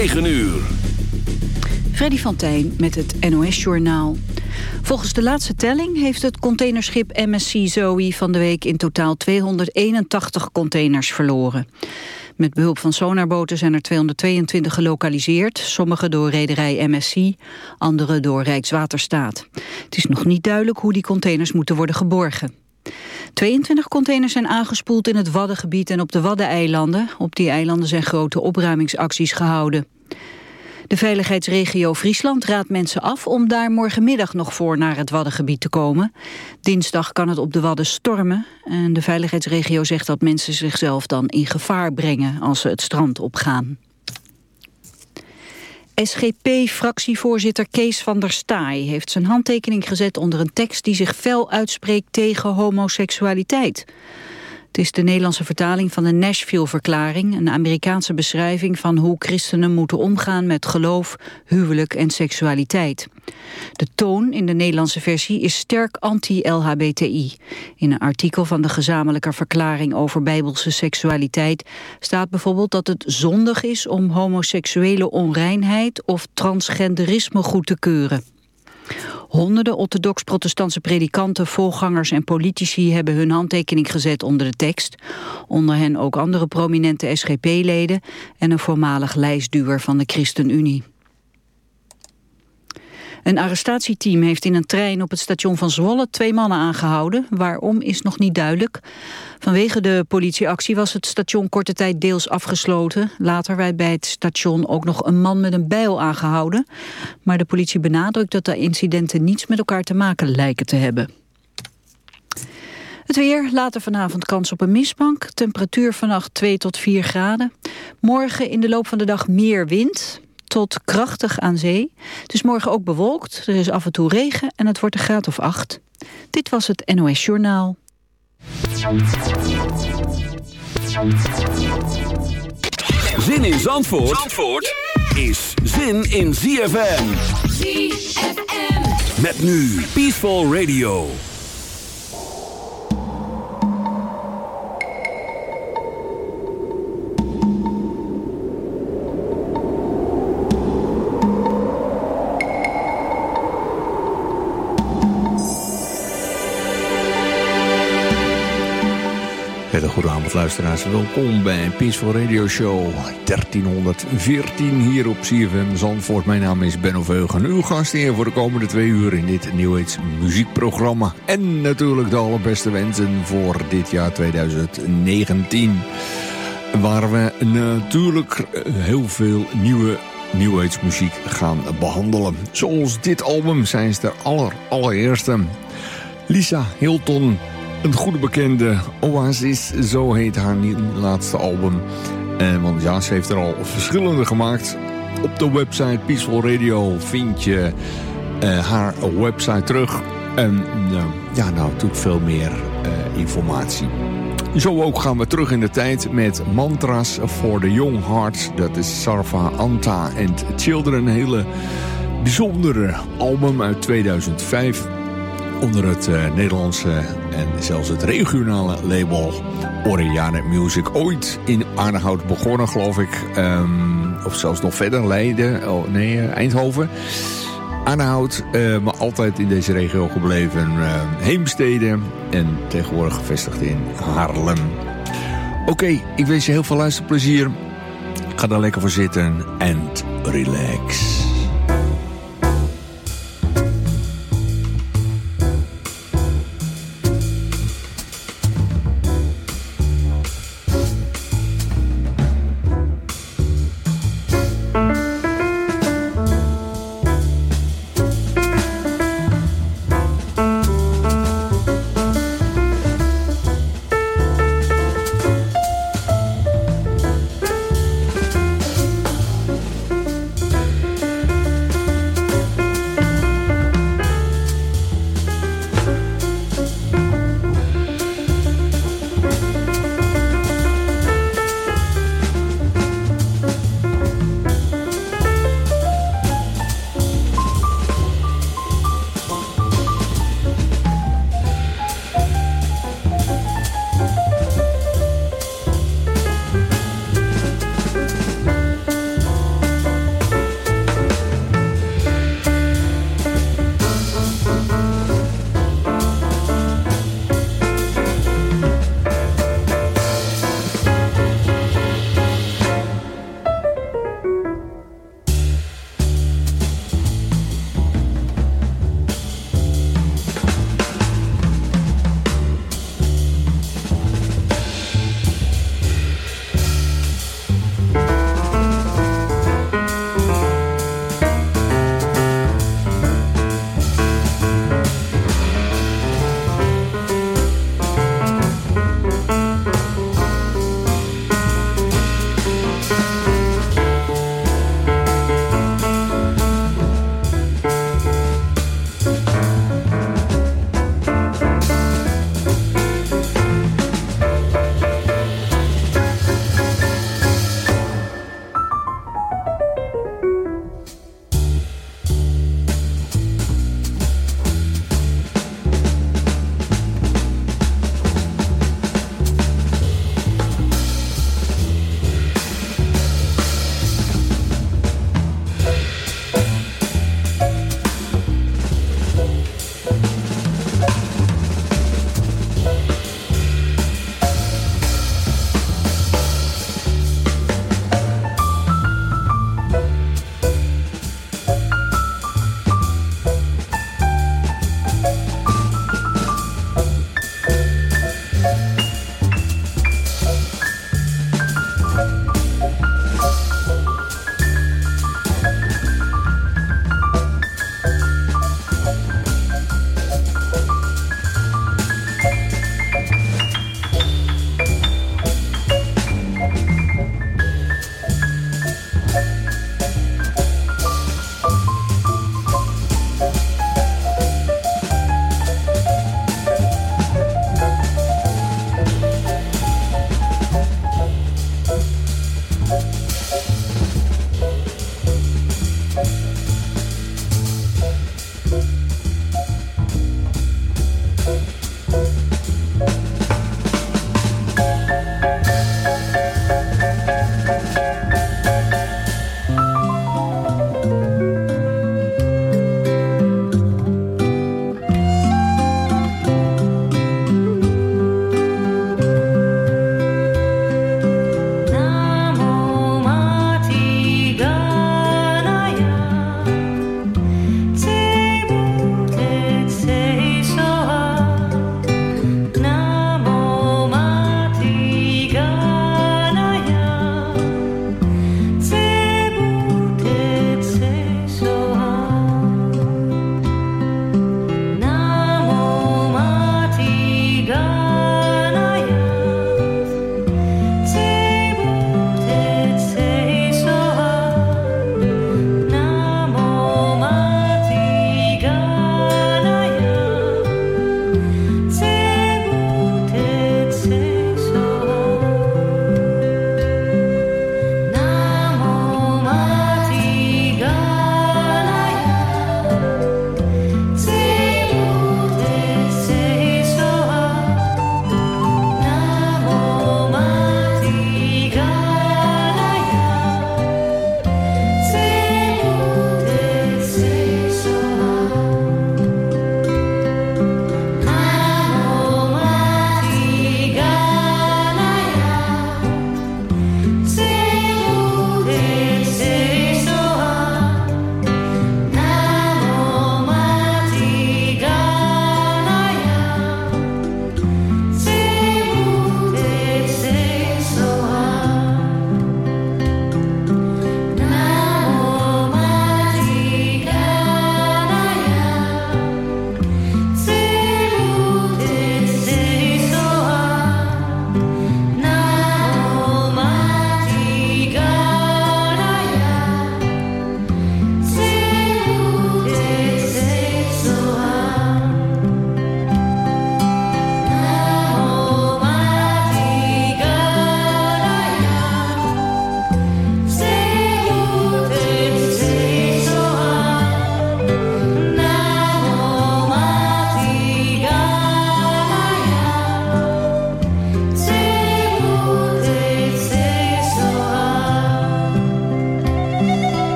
9 uur. Freddy van Tijn met het NOS-journaal. Volgens de laatste telling heeft het containerschip MSC Zoe van de week in totaal 281 containers verloren. Met behulp van sonarboten zijn er 222 gelokaliseerd, sommige door rederij MSC, andere door Rijkswaterstaat. Het is nog niet duidelijk hoe die containers moeten worden geborgen. 22 containers zijn aangespoeld in het Waddengebied en op de Waddeneilanden. Op die eilanden zijn grote opruimingsacties gehouden. De veiligheidsregio Friesland raadt mensen af om daar morgenmiddag nog voor naar het Waddengebied te komen. Dinsdag kan het op de Wadden stormen en de veiligheidsregio zegt dat mensen zichzelf dan in gevaar brengen als ze het strand opgaan. SGP-fractievoorzitter Kees van der Staaij heeft zijn handtekening gezet onder een tekst die zich fel uitspreekt tegen homoseksualiteit. Het is de Nederlandse vertaling van de Nashville-verklaring... een Amerikaanse beschrijving van hoe christenen moeten omgaan... met geloof, huwelijk en seksualiteit. De toon in de Nederlandse versie is sterk anti-LHBTI. In een artikel van de gezamenlijke verklaring over bijbelse seksualiteit... staat bijvoorbeeld dat het zondig is om homoseksuele onreinheid... of transgenderisme goed te keuren. Honderden orthodox-protestantse predikanten, voorgangers en politici hebben hun handtekening gezet onder de tekst. Onder hen ook andere prominente SGP-leden en een voormalig lijstduwer van de ChristenUnie. Een arrestatieteam heeft in een trein op het station van Zwolle twee mannen aangehouden. Waarom is nog niet duidelijk. Vanwege de politieactie was het station korte tijd deels afgesloten. Later werd bij het station ook nog een man met een bijl aangehouden. Maar de politie benadrukt dat de incidenten niets met elkaar te maken lijken te hebben. Het weer, later vanavond kans op een mistbank. Temperatuur vannacht 2 tot 4 graden. Morgen in de loop van de dag meer wind tot krachtig aan zee. Het is morgen ook bewolkt, er is af en toe regen en het wordt een graad of acht. Dit was het NOS Journaal. Zin in Zandvoort, Zandvoort is zin in ZFM. ZFM. Met nu Peaceful Radio. Luisteraars, welkom bij Peaceful Radio Show 1314 hier op CFM Zandvoort. Mijn naam is Benno Veugen, uw gast hier voor de komende twee uur in dit New muziekprogramma. En natuurlijk de allerbeste wensen voor dit jaar 2019. Waar we natuurlijk heel veel nieuwe New Age muziek gaan behandelen. Zoals dit album zijn ze de aller, allereerste. Lisa Hilton een goede bekende Oasis, zo heet haar laatste album. En, want ja, ze heeft er al verschillende gemaakt. Op de website Peaceful Radio vind je uh, haar website terug. En uh, ja, nou, natuurlijk veel meer informatie. Zo ook gaan we terug in de tijd met Mantras for the Young Hearts. Dat is Sarva Anta and Children. Een hele bijzondere album uit 2005 onder het uh, Nederlandse en zelfs het regionale label Oriane Music. Ooit in Arnhout begonnen, geloof ik. Um, of zelfs nog verder, Leiden, oh, nee, uh, Eindhoven. Arnhout, uh, maar altijd in deze regio gebleven. Heemstede en tegenwoordig gevestigd in Haarlem. Oké, ik wens je heel veel luisterplezier. Ga daar lekker voor zitten en relax.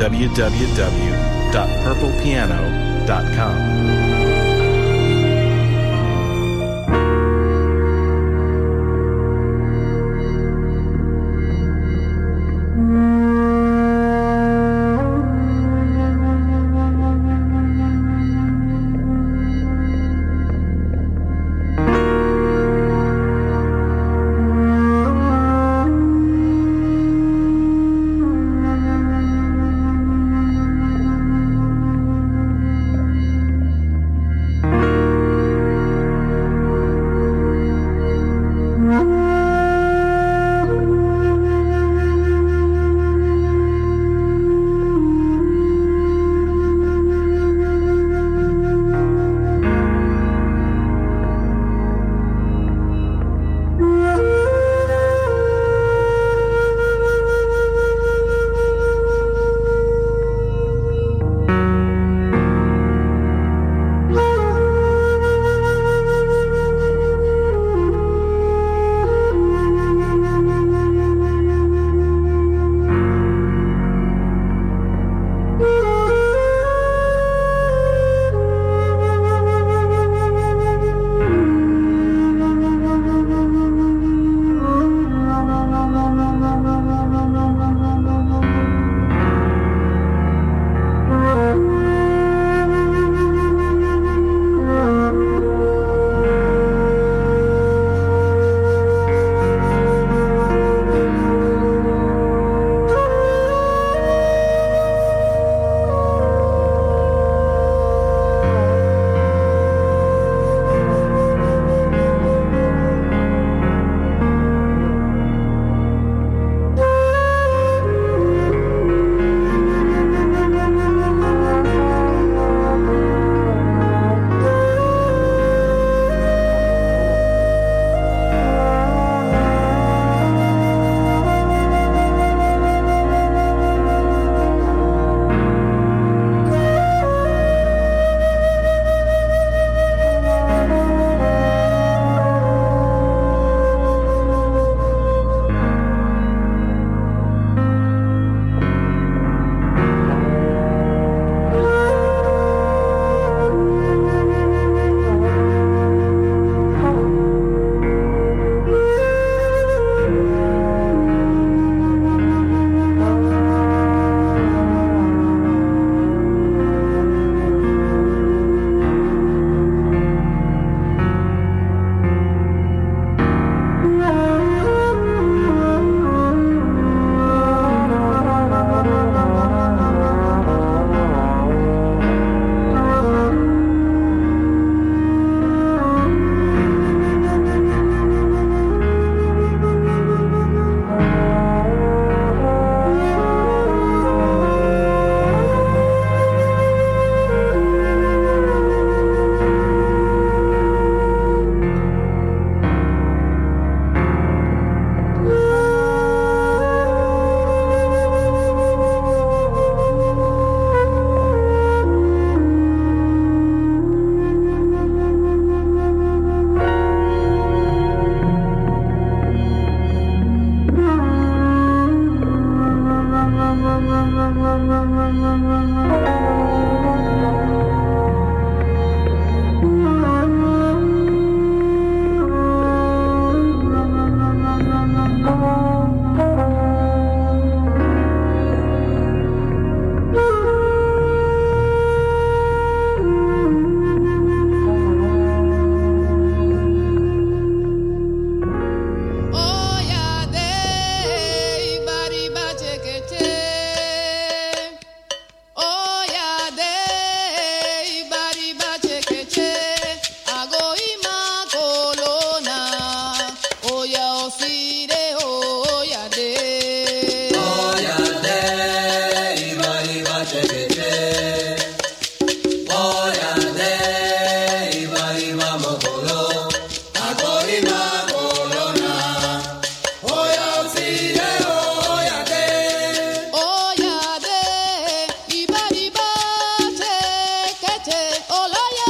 www.purplepiano.com. olóyè.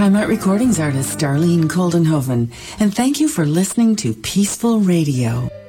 Time Out Recordings artist Darlene Coldenhoven, and thank you for listening to Peaceful Radio.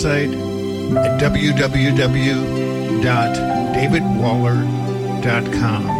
Website at www.davidwaller.com.